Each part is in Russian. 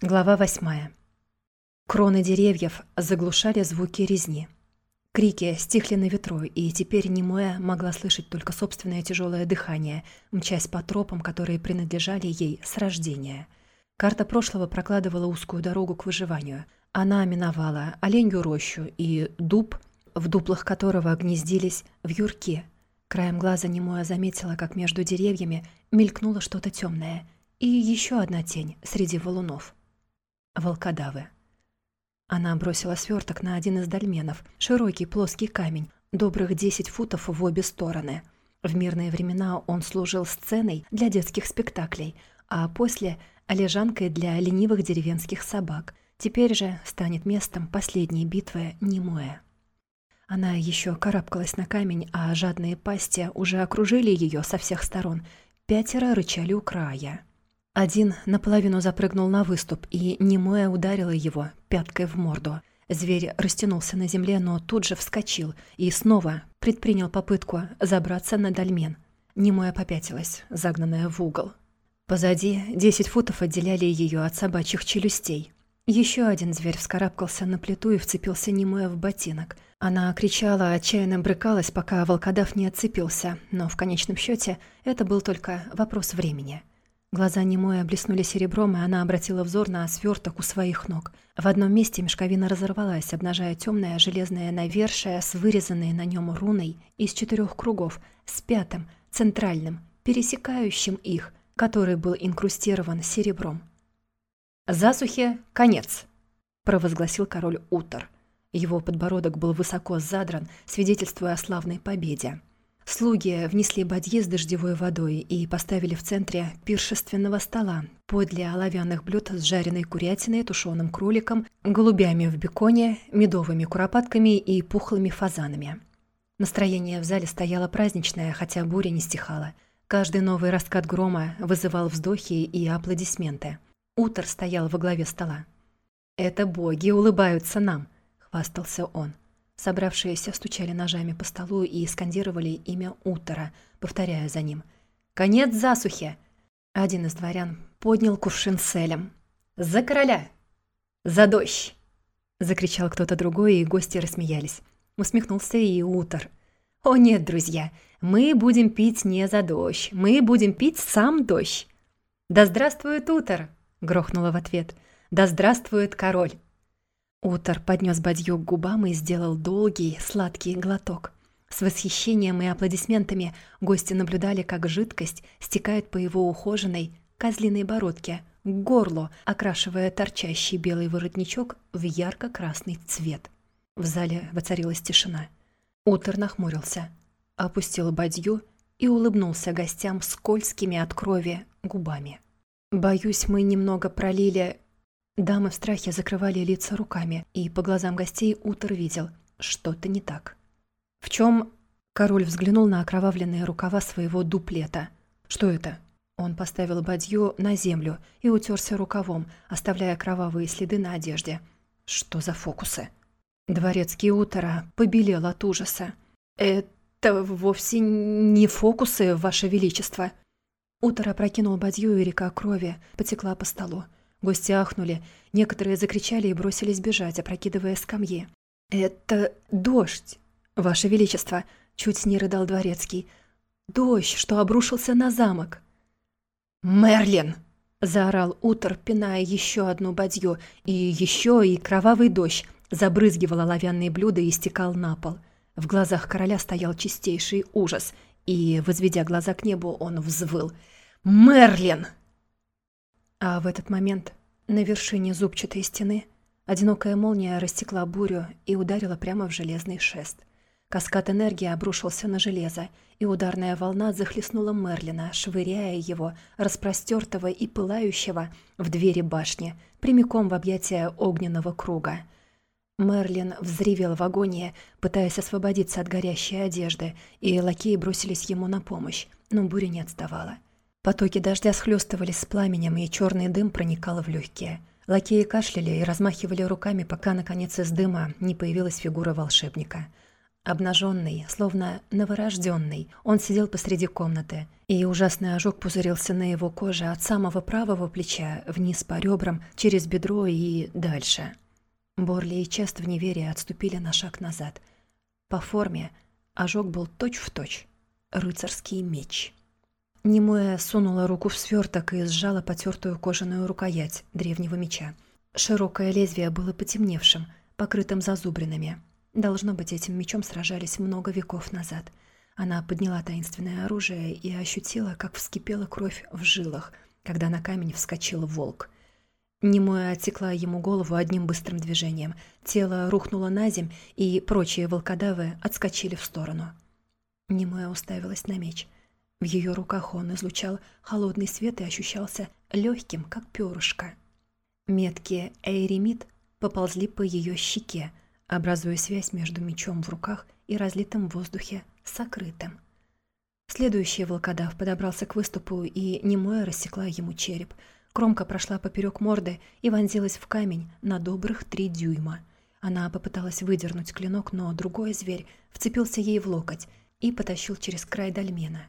Глава восьмая. Кроны деревьев заглушали звуки резни. Крики стихли на ветру, и теперь Немоя могла слышать только собственное тяжелое дыхание, мчась по тропам, которые принадлежали ей с рождения. Карта прошлого прокладывала узкую дорогу к выживанию. Она миновала оленью рощу и дуб, в дуплах которого гнездились вьюрки. Краем глаза Немоя заметила, как между деревьями мелькнуло что-то темное, и еще одна тень среди валунов — волкодавы. Она бросила сверток на один из дольменов, широкий плоский камень, добрых 10 футов в обе стороны. В мирные времена он служил сценой для детских спектаклей, а после — лежанкой для ленивых деревенских собак. Теперь же станет местом последней битвы Немуэ. Она еще карабкалась на камень, а жадные пасти уже окружили ее со всех сторон. Пятеро рычали у края. Один наполовину запрыгнул на выступ, и немое ударило его пяткой в морду. Зверь растянулся на земле, но тут же вскочил и снова предпринял попытку забраться на дольмен. Немоя попятилась, загнанная в угол. Позади десять футов отделяли ее от собачьих челюстей. Еще один зверь вскарабкался на плиту и вцепился немое в ботинок. Она кричала, отчаянно брыкалась, пока волкодав не отцепился, но в конечном счете это был только вопрос времени. Глаза немое блеснули серебром, и она обратила взор на сверток у своих ног. В одном месте мешковина разорвалась, обнажая темное железное навершие с вырезанной на нем руной из четырех кругов, с пятым, центральным, пересекающим их, который был инкрустирован серебром. «Засухе конец!» — провозгласил король Утор. Его подбородок был высоко задран, свидетельствуя о славной победе. Слуги внесли бадьи с дождевой водой и поставили в центре пиршественного стола подле оловянных блюд с жареной курятиной, тушеным кроликом, голубями в беконе, медовыми куропатками и пухлыми фазанами. Настроение в зале стояло праздничное, хотя буря не стихала. Каждый новый раскат грома вызывал вздохи и аплодисменты. Утор стоял во главе стола. «Это боги улыбаются нам», — хвастался он. Собравшиеся стучали ножами по столу и скандировали имя Утора, повторяя за ним. «Конец засухи!» Один из дворян поднял кувшин с элем. «За короля! За дождь!» Закричал кто-то другой, и гости рассмеялись. Усмехнулся и Утор. «О нет, друзья, мы будем пить не за дождь, мы будем пить сам дождь!» «Да здравствует Утор!» — грохнула в ответ. «Да здравствует король!» Утор поднес бадью к губам и сделал долгий, сладкий глоток. С восхищением и аплодисментами гости наблюдали, как жидкость стекает по его ухоженной козлиной бородке к горлу, окрашивая торчащий белый воротничок в ярко-красный цвет. В зале воцарилась тишина. Утор нахмурился, опустил бадью и улыбнулся гостям скользкими от крови губами. «Боюсь, мы немного пролили Дамы в страхе закрывали лица руками, и по глазам гостей Утор видел, что-то не так. «В чем?» Король взглянул на окровавленные рукава своего дуплета. «Что это?» Он поставил бадью на землю и утерся рукавом, оставляя кровавые следы на одежде. «Что за фокусы?» Дворецкий Утора побелел от ужаса. «Это вовсе не фокусы, Ваше Величество!» Утор опрокинул бадью, и река крови потекла по столу. Гости ахнули, некоторые закричали и бросились бежать, опрокидывая скамьи. «Это дождь, Ваше Величество!» — чуть не рыдал дворецкий. «Дождь, что обрушился на замок!» «Мерлин!» — заорал Утор, пиная еще одну бадью, и еще и кровавый дождь забрызгивал оловянные блюда и стекал на пол. В глазах короля стоял чистейший ужас, и, возведя глаза к небу, он взвыл. «Мерлин!» А в этот момент на вершине зубчатой стены одинокая молния растекла бурю и ударила прямо в железный шест. Каскад энергии обрушился на железо, и ударная волна захлестнула Мерлина, швыряя его, распростертого и пылающего, в двери башни, прямиком в объятия огненного круга. Мерлин взревел в агонии, пытаясь освободиться от горящей одежды, и лакеи бросились ему на помощь, но буря не отставала. Потоки дождя схлестывались с пламенем, и черный дым проникал в легкие. Лакеи кашляли и размахивали руками, пока, наконец, из дыма не появилась фигура волшебника. Обнаженный, словно новорожденный, он сидел посреди комнаты, и ужасный ожог пузырился на его коже от самого правого плеча вниз по ребрам, через бедро и дальше. Борли и Чест в неверии отступили на шаг назад. По форме ожог был точь-в-точь. Рыцарский меч. Немоя сунула руку в сверток и сжала потертую кожаную рукоять древнего меча. Широкое лезвие было потемневшим, покрытым зазубринами. Должно быть, этим мечом сражались много веков назад. Она подняла таинственное оружие и ощутила, как вскипела кровь в жилах, когда на камень вскочил волк. Немоя отсекла ему голову одним быстрым движением. Тело рухнуло на земь, и прочие волкодавы отскочили в сторону. Немоя уставилась на меч. В ее руках он излучал холодный свет и ощущался легким, как перышко. Метки Эйремит поползли по ее щеке, образуя связь между мечом в руках и разлитым в воздухе сокрытым. Следующий волкодав подобрался к выступу, и немое рассекла ему череп. Кромка прошла поперек морды и вонзилась в камень на добрых три дюйма. Она попыталась выдернуть клинок, но другой зверь вцепился ей в локоть и потащил через край дольмена.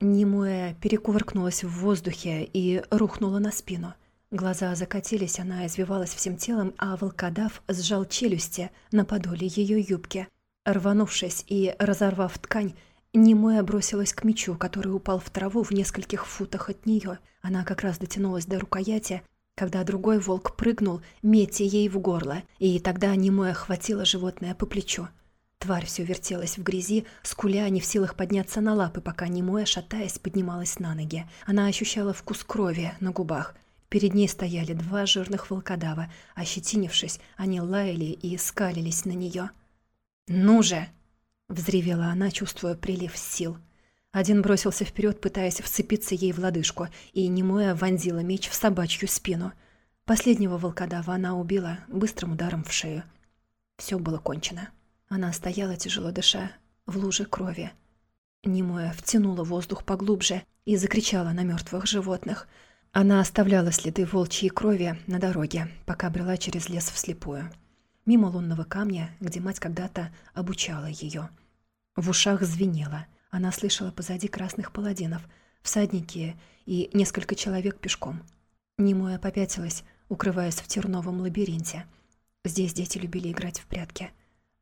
Немуэ перекувыркнулась в воздухе и рухнула на спину. Глаза закатились, она извивалась всем телом, а волкодав сжал челюсти на подоле ее юбки. Рванувшись и разорвав ткань, Немоя бросилась к мечу, который упал в траву в нескольких футах от нее. Она как раз дотянулась до рукояти, когда другой волк прыгнул, метя ей в горло, и тогда Немоя хватила животное по плечу. Тварь все вертелась в грязи, скуля, не в силах подняться на лапы, пока Немоя, шатаясь, поднималась на ноги. Она ощущала вкус крови на губах. Перед ней стояли два жирных волкодава. Ощетинившись, они лаяли и скалились на нее. «Ну же!» — взревела она, чувствуя прилив сил. Один бросился вперед, пытаясь вцепиться ей в лодыжку, и немоя вонзила меч в собачью спину. Последнего волкодава она убила быстрым ударом в шею. Все было кончено. Она стояла, тяжело дыша, в луже крови. Немоя втянула воздух поглубже и закричала на мертвых животных — она оставляла следы волчьей крови на дороге, пока брела через лес вслепую. Мимо лунного камня, где мать когда-то обучала ее. В ушах звенело. Она слышала позади красных паладинов, всадники и несколько человек пешком. Немоя попятилась, укрываясь в терновом лабиринте. Здесь дети любили играть в прятки,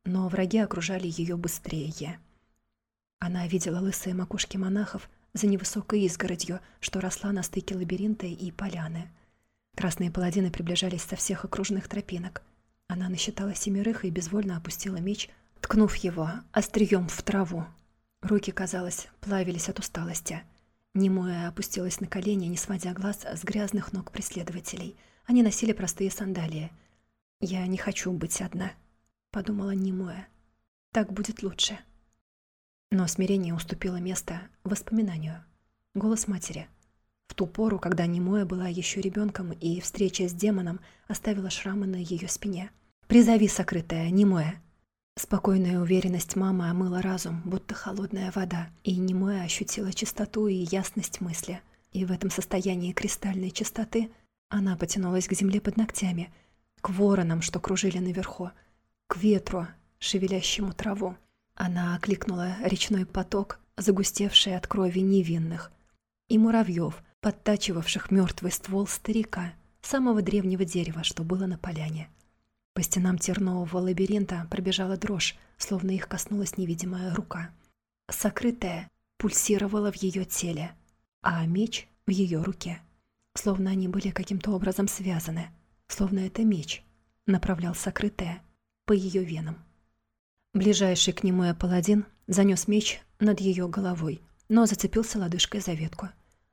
но враги окружали ее быстрее. Она видела лысые макушки монахов, за невысокой изгородью, что росла на стыке лабиринта и поляны. Красные паладины приближались со всех окружных тропинок. Она насчитала семерых и безвольно опустила меч, ткнув его острием в траву. Руки, казалось, плавились от усталости. Немоя опустилась на колени, не сводя глаз с грязных ног преследователей. Они носили простые сандалии. «Я не хочу быть одна», — подумала Немоя. «Так будет лучше». Но смирение уступило место воспоминанию. Голос матери. В ту пору, когда Немоя была еще ребенком, и встреча с демоном оставила шрамы на ее спине. «Призови сокрытая, Немоя!» Спокойная уверенность мамы омыла разум, будто холодная вода, и Немоя ощутила чистоту и ясность мысли. И в этом состоянии кристальной чистоты она потянулась к земле под ногтями, к воронам, что кружили наверху, к ветру, шевелящему траву. Она окликнула речной поток, загустевший от крови невинных, и муравьев, подтачивавших мертвый ствол старика, самого древнего дерева, что было на поляне. По стенам тернового лабиринта пробежала дрожь, словно их коснулась невидимая рука. Сокрытая пульсировала в ее теле, а меч в ее руке. Словно они были каким-то образом связаны, словно это меч направлял сокрытая по ее венам. Ближайший к нему паладин занес меч над ее головой, но зацепился лодыжкой за ветку.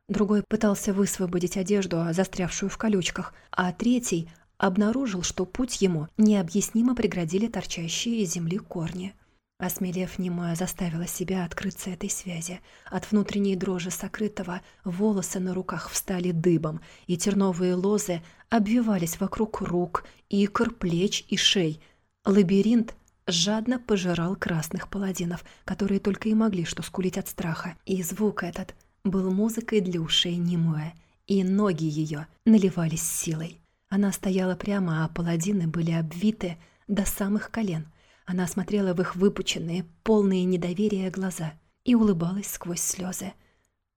Другой пытался высвободить одежду, застрявшую в колючках, а третий обнаружил, что путь ему необъяснимо преградили торчащие из земли корни. Осмелев, немое заставила себя открыться этой связи. От внутренней дрожи сокрытого волосы на руках встали дыбом, и терновые лозы обвивались вокруг рук, икр, плеч и шей. Лабиринт жадно пожирал красных паладинов, которые только и могли что скулить от страха. И звук этот был музыкой для ушей Немуэ, и ноги ее наливались силой. Она стояла прямо, а паладины были обвиты до самых колен. Она смотрела в их выпученные, полные недоверия глаза и улыбалась сквозь слезы.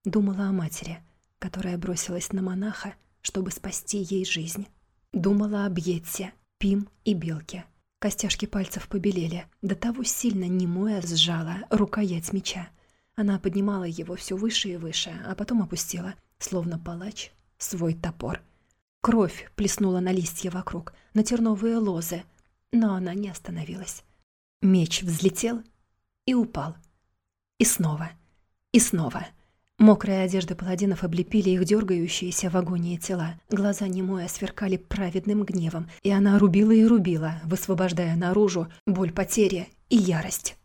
Думала о матери, которая бросилась на монаха, чтобы спасти ей жизнь. Думала об Йетсе, Пим и Белке. Костяшки пальцев побелели, до того сильно немое сжала рукоять меча. Она поднимала его все выше и выше, а потом опустила, словно палач, свой топор. Кровь плеснула на листья вокруг, на терновые лозы, но она не остановилась. Меч взлетел и упал. И снова, и снова — Мокрые одежды паладинов облепили их дергающиеся в агонии тела. Глаза немоя сверкали праведным гневом, и она рубила и рубила, высвобождая наружу боль потери и ярость.